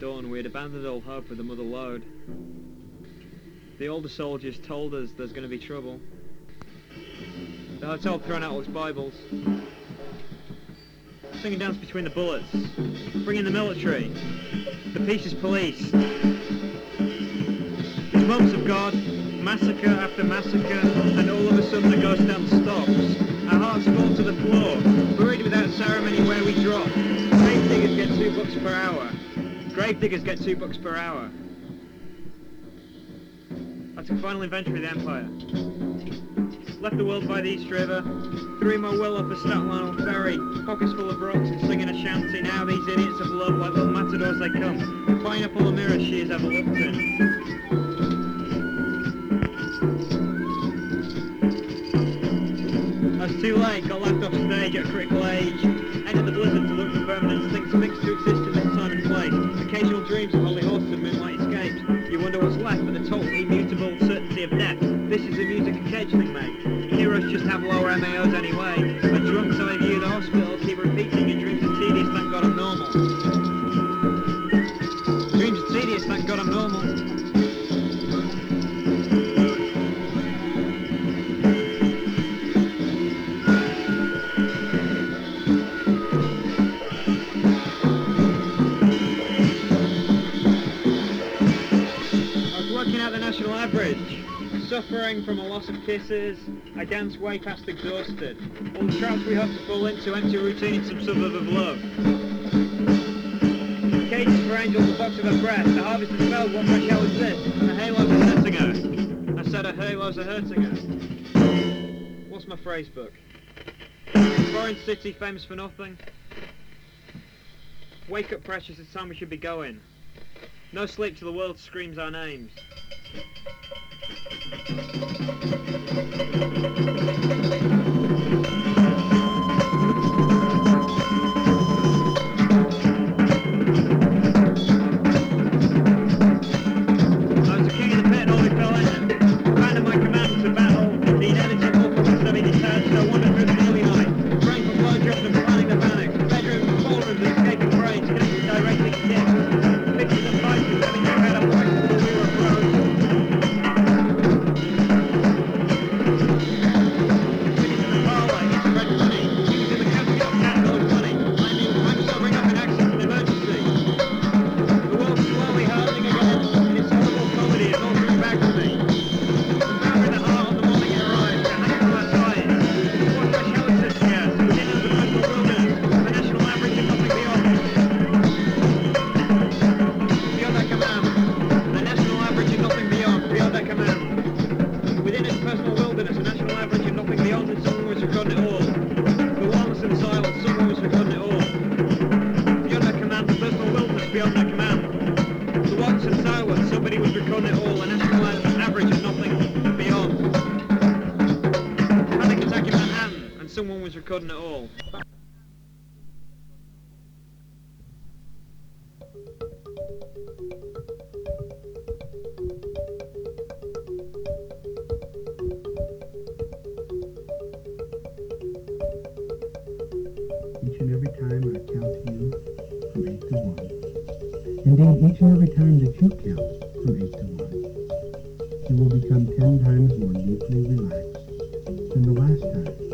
dawn. We had abandoned all hope of the mother lode. The older soldiers told us there's going to be trouble. The hotel thrown out all its Bibles. Singing dance between the bullets. Bring in the military. The peace is policed. It's moments of God, massacre after massacre, and all of a sudden the ghost dance stops. Our hearts fall to the floor, buried without ceremony where we drop. Grave diggers get two bucks per hour. Grave diggers get two bucks per hour. That's took final inventory of the Empire. Left the world by the East River. Three more will off a Staten Island ferry. Pockets full of rocks and singing a shanty. Now these idiots of love like little matadors they come. The pineapple and mirrors she has ever looked in. I was too late, got laughed off stage at critical age. Entered the blizzard to look for permanent things fixed to exist have lower MAOs suffering from a loss of kisses, I dance way past exhausted. All the traps we hope to fall into, empty routine in some suburb of love. Cages for angels, a box of her breath, the harvest is spelled, what fresh hell is this? And The halos are hurting her. I said her halos are hurting her. What's my phrase book? Foreign city, famous for nothing. Wake up, precious, it's time we should be going. No sleep till the world screams our names. Thank you. It all. each and every time I count to you from eight to one. Indeed, each and every time that you count from eight to one, you will become ten times more deeply relaxed than the last time